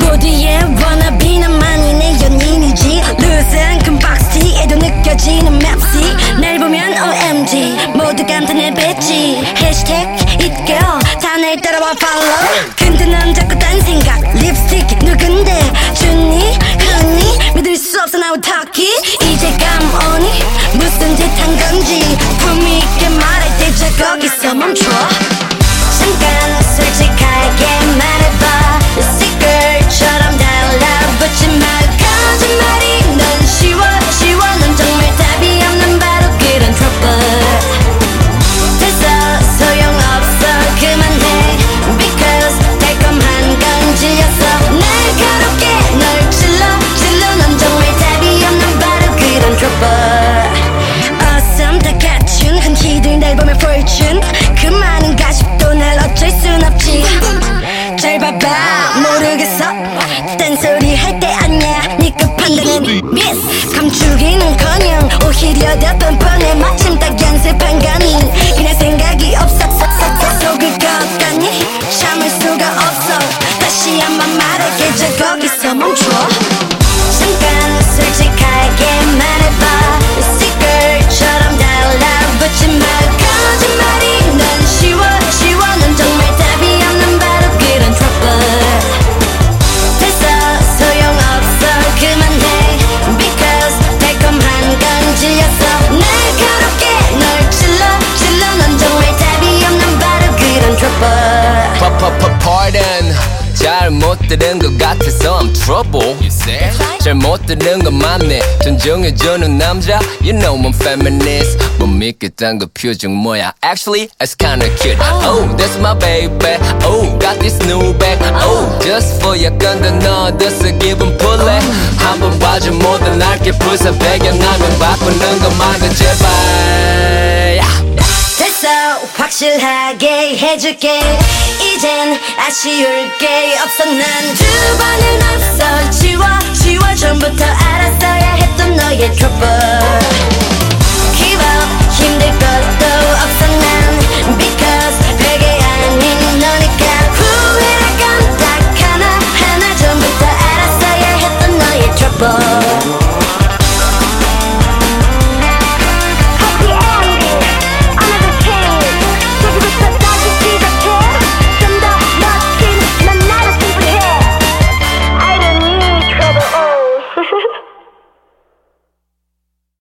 보디에 wannabe 나만이 내 연인이지. 루즈한 큰 박스티에도 느껴지는 맵시. 날 보면 OMG 모두 감탄해 뱉지. 해시태그 itgirl 다날 따라와 follow. 근데 넌 자꾸 딴 생각. 립스틱 누군데? 주니? 흔히 믿을 수 없어 나와 턱이 말할게 저 거기서 멈춰 잠깐 솔직하게 말해봐 스티커처럼 달라붙지 마 거짓말이 넌 쉬워 쉬워 넌 정말 답이 없는 바로 그런 trouble 됐어 소용없어 그만해 Because 달콤한 건 질렸어 날카롭게 널 찔러 찔러 넌 정말 답이 없는 바로 그런 trouble 파파파 pardon 잘못 들은 것 같아서 I'm trouble 잘못 들은 것 맞네 존중해주는 남자 You know I'm feminist 못 믿겠단 그 표정 뭐야 Actually it's kinda cute Oh that's my baby Oh got this new bag Oh just for 약간 더 넣어둬서 기분 풀래 한번 봐줘 모든 날개 부서 배경화면 바꾸는 것만은 제발 yeah. 됐어 확실하게 해줄게. 이젠 아쉬울 게 없어. 난 두 번은 앞서